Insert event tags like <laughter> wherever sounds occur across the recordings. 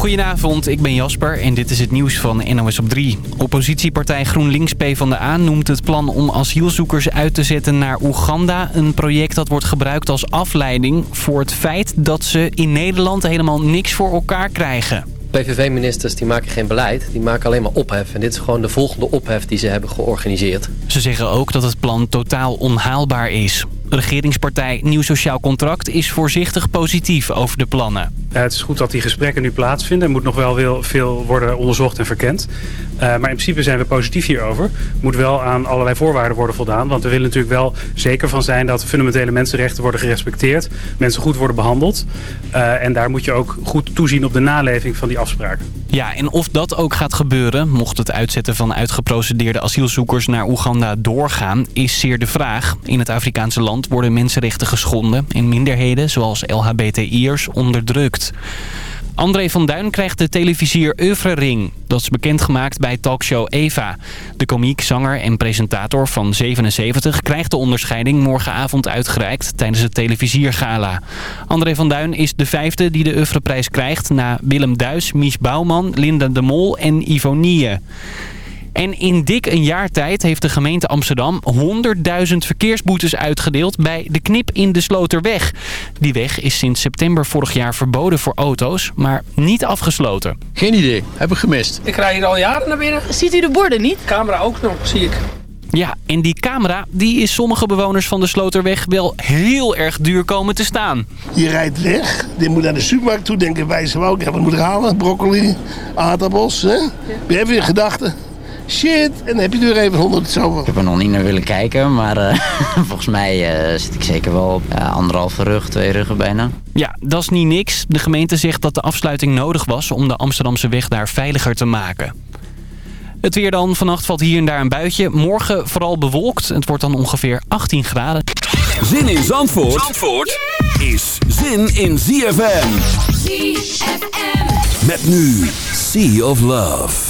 Goedenavond, ik ben Jasper en dit is het nieuws van NOS op 3. Oppositiepartij GroenLinks PvdA noemt het plan om asielzoekers uit te zetten naar Oeganda... een project dat wordt gebruikt als afleiding voor het feit dat ze in Nederland helemaal niks voor elkaar krijgen. PVV-ministers die maken geen beleid, die maken alleen maar ophef. En dit is gewoon de volgende ophef die ze hebben georganiseerd. Ze zeggen ook dat het plan totaal onhaalbaar is. Regeringspartij Nieuw Sociaal Contract is voorzichtig positief over de plannen. het is goed dat die gesprekken nu plaatsvinden. Er moet nog wel veel worden onderzocht en verkend. Uh, maar in principe zijn we positief hierover. Er moet wel aan allerlei voorwaarden worden voldaan. Want we willen natuurlijk wel zeker van zijn dat fundamentele mensenrechten worden gerespecteerd. Mensen goed worden behandeld. Uh, en daar moet je ook goed toezien op de naleving van die afspraken. Ja, en of dat ook gaat gebeuren, mocht het uitzetten van uitgeprocedeerde asielzoekers naar Oeganda doorgaan, is zeer de vraag. In het Afrikaanse land worden mensenrechten geschonden en minderheden, zoals LHBTI'ers, onderdrukt. André van Duin krijgt de televisier Ring. Dat is bekendgemaakt bij talkshow Eva. De komiek, zanger en presentator van 77 krijgt de onderscheiding morgenavond uitgereikt tijdens het televisiergala. André van Duin is de vijfde die de Oeuvreprijs krijgt na Willem Duis, Mies Bouwman, Linda de Mol en Ivonie. En in dik een jaar tijd heeft de gemeente Amsterdam 100.000 verkeersboetes uitgedeeld bij de knip in de Sloterweg. Die weg is sinds september vorig jaar verboden voor auto's, maar niet afgesloten. Geen idee, heb ik gemist. Ik rij hier al jaren naar binnen. Ziet u de borden niet? Camera ook nog, zie ik. Ja, en die camera die is sommige bewoners van de Sloterweg wel heel erg duur komen te staan. Je rijdt weg, je moet naar de supermarkt toe, denken wij zo ook. Ik heb wat moeten halen, broccoli, aardappels. Hè? We hebben weer gedachten shit. En dan heb je er even 100 zoveel. Ik heb er nog niet naar willen kijken, maar uh, <laughs> volgens mij uh, zit ik zeker wel op uh, anderhalve rug, twee ruggen bijna. Ja, dat is niet niks. De gemeente zegt dat de afsluiting nodig was om de Amsterdamse weg daar veiliger te maken. Het weer dan. Vannacht valt hier en daar een buitje. Morgen vooral bewolkt. Het wordt dan ongeveer 18 graden. Zin in Zandvoort, Zandvoort is zin in ZFM. ZFM. Met nu Sea of Love.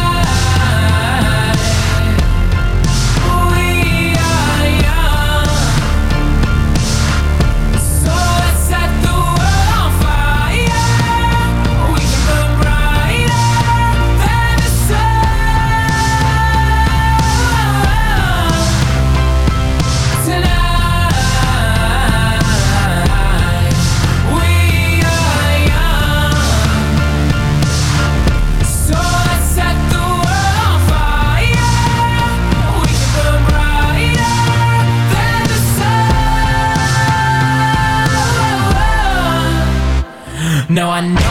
No, I know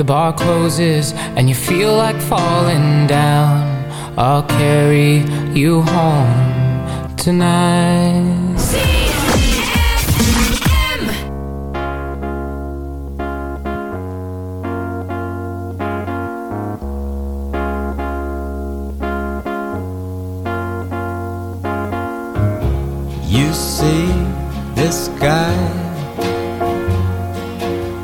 the bar closes and you feel like falling down, I'll carry you home tonight. You see this guy,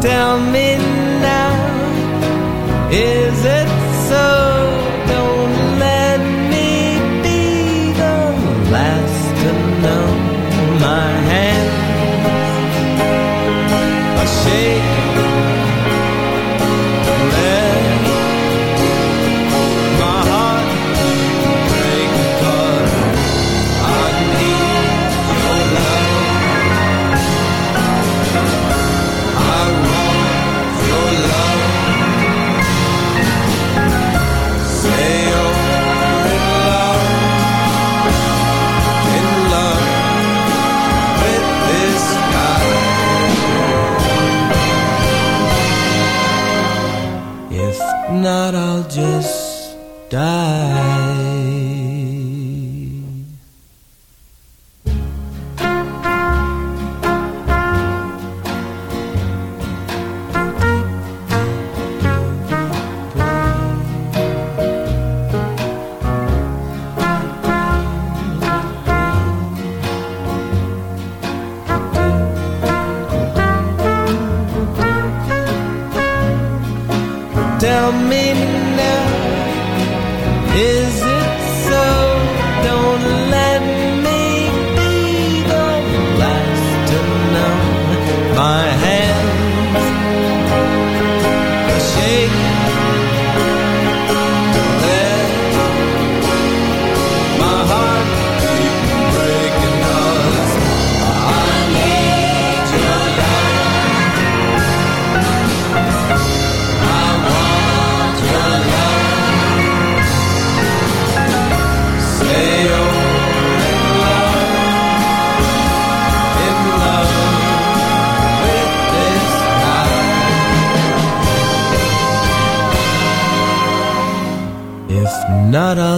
Tell me now, is it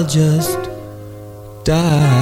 I'll just die.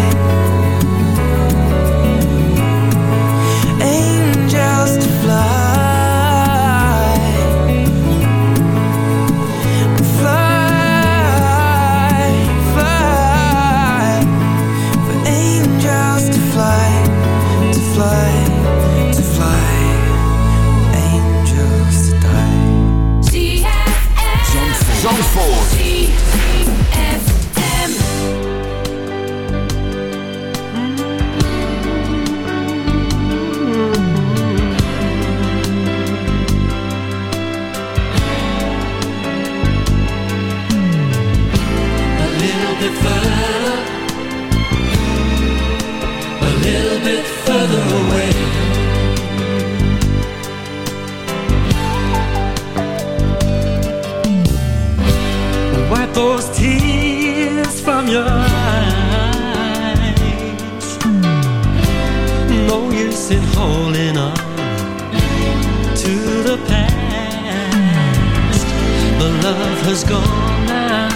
love has gone now.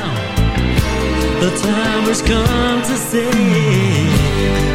The time has come to say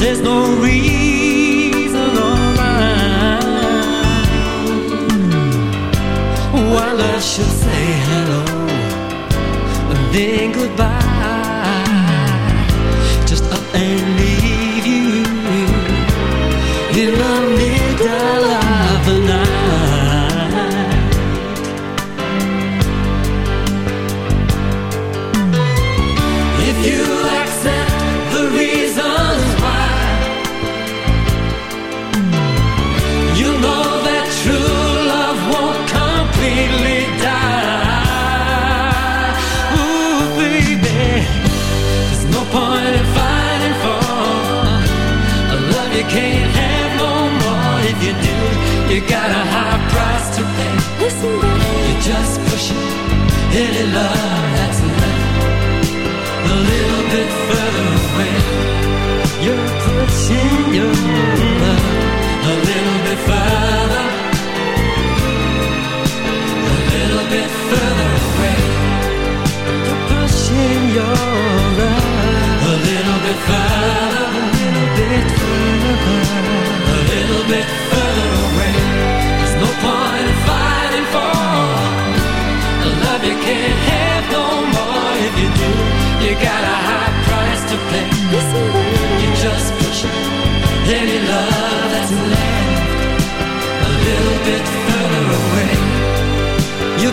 There's no reason or rhyme why I should say hello and then goodbye. Dilly love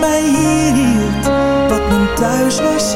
mij hier hield, wat men thuis was.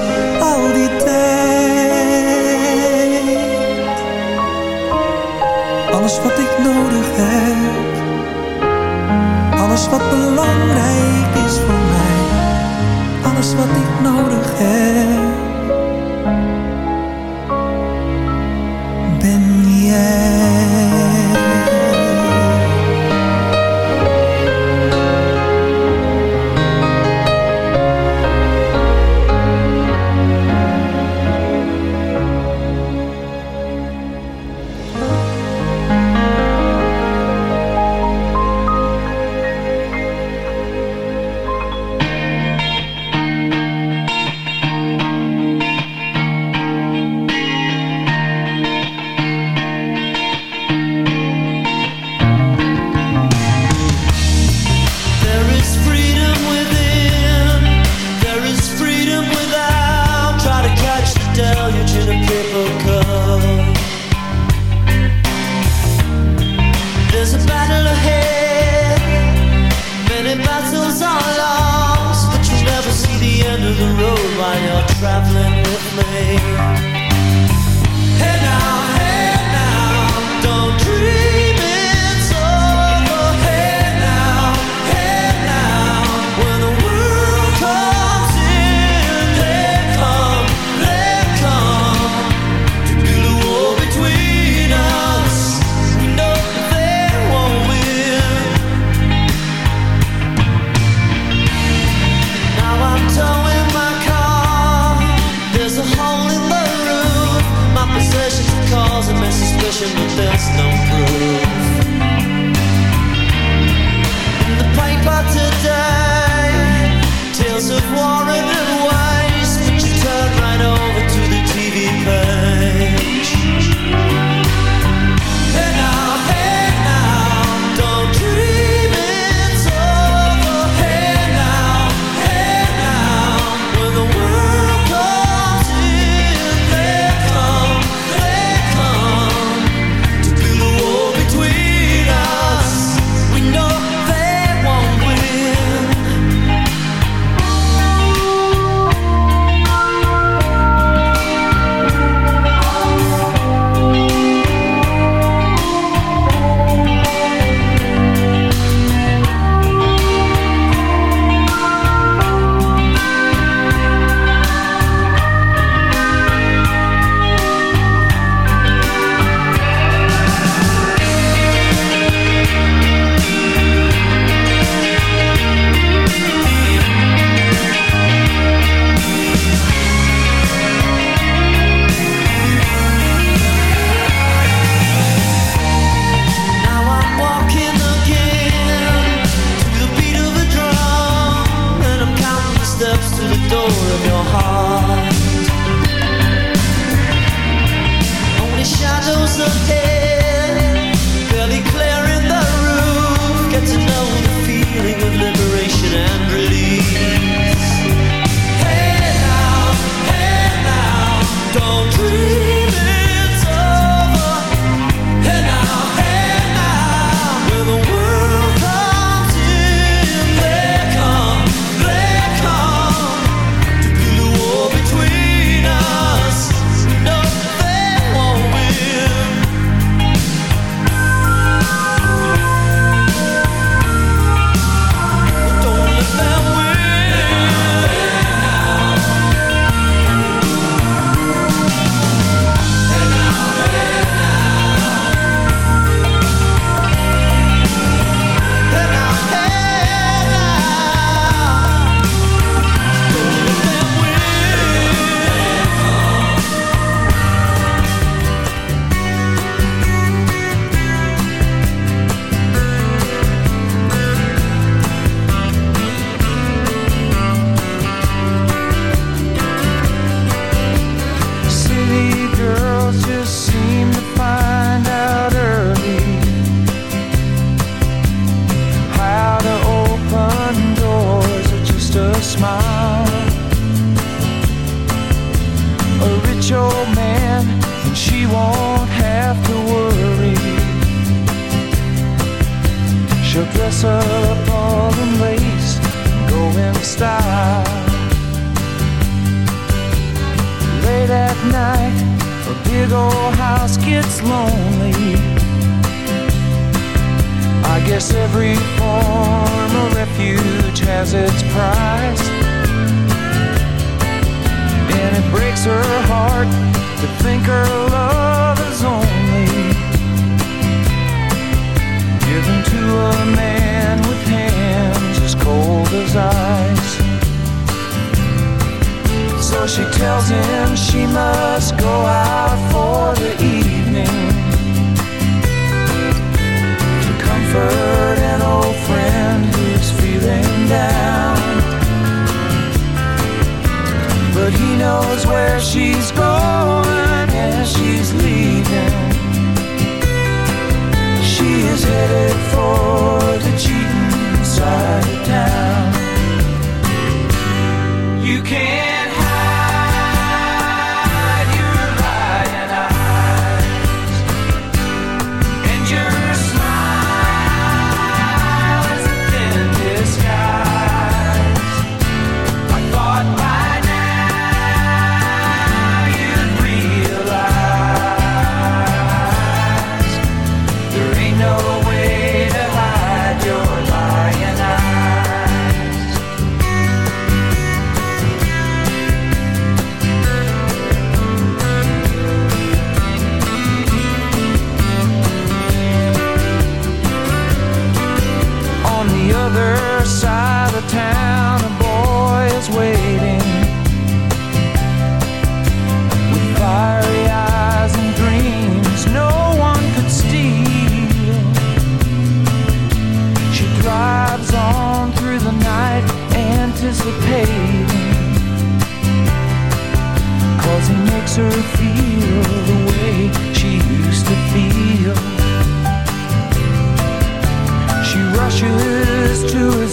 To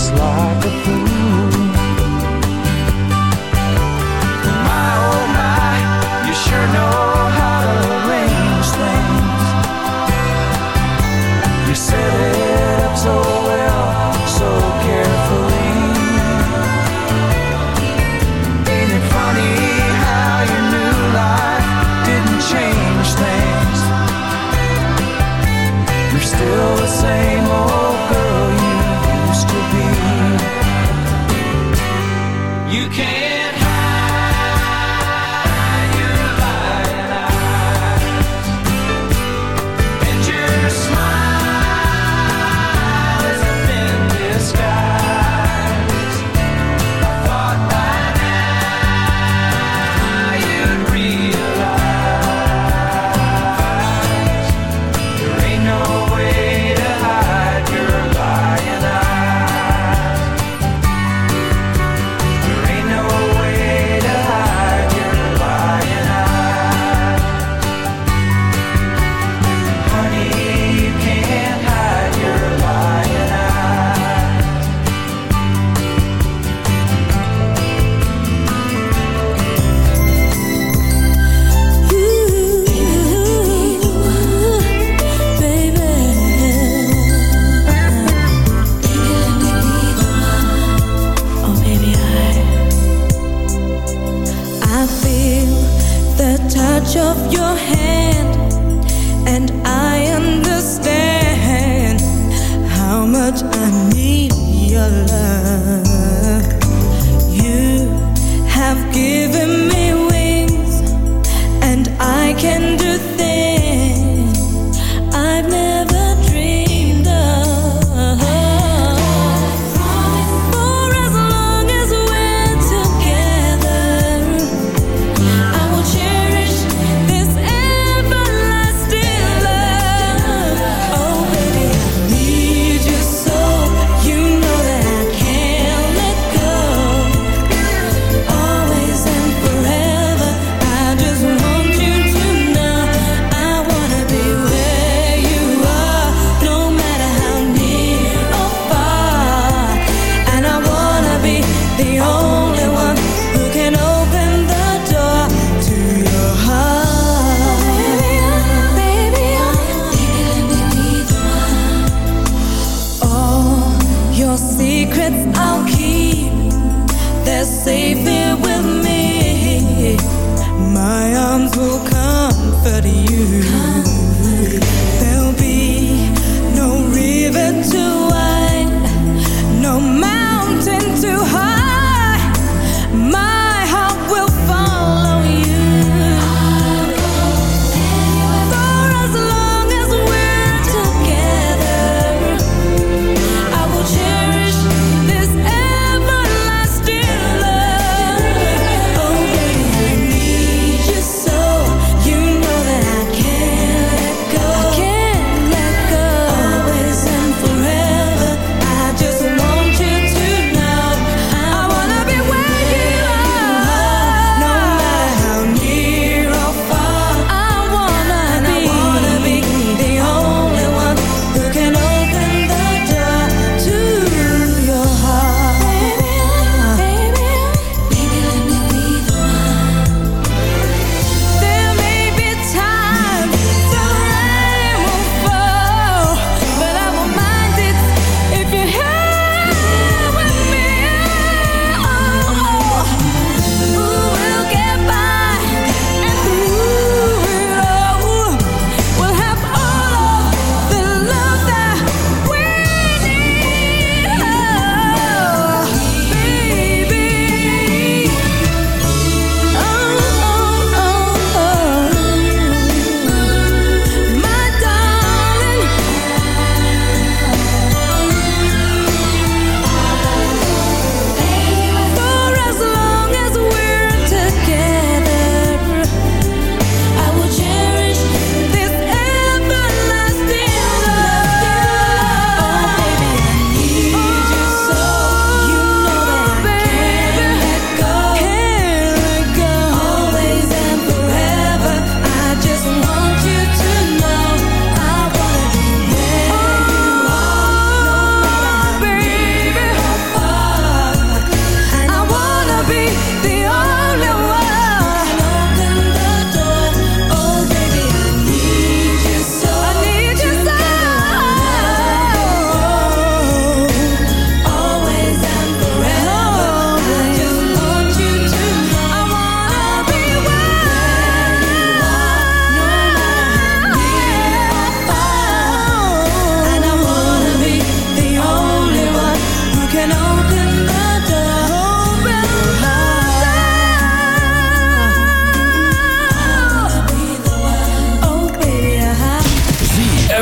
just like a fool. Your love. You have given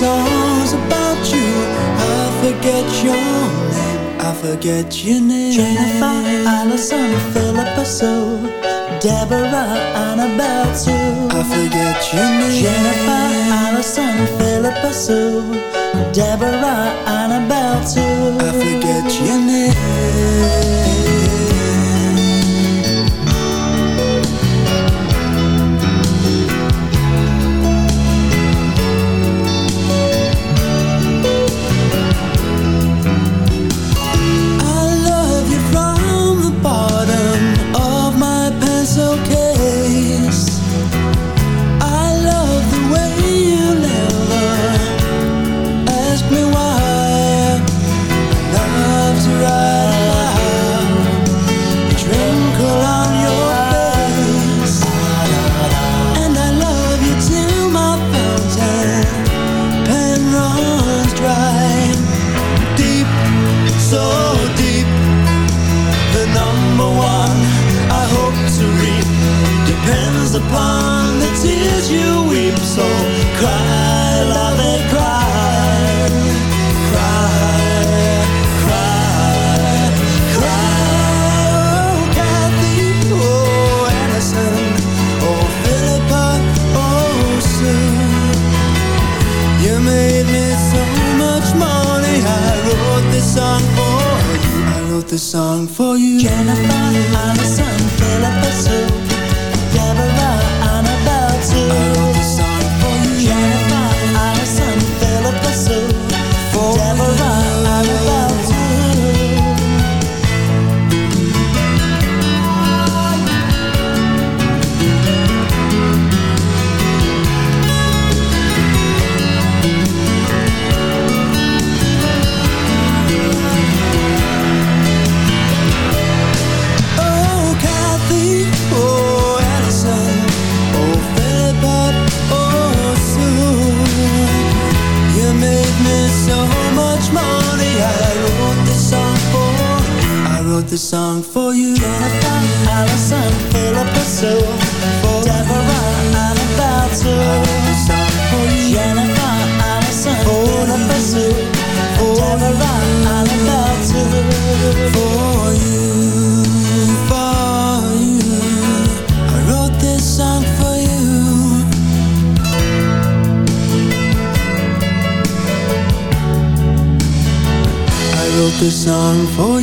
songs about you. I forget your name, I forget your name. Jennifer, Allison, Philippa Sue, Deborah, Annabelle Sue. I forget your name. Jennifer, Allison, Philippa Sue, Deborah, Annabelle Sue. I forget your name. 晚风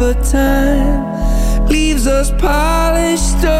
but time leaves us polished stones.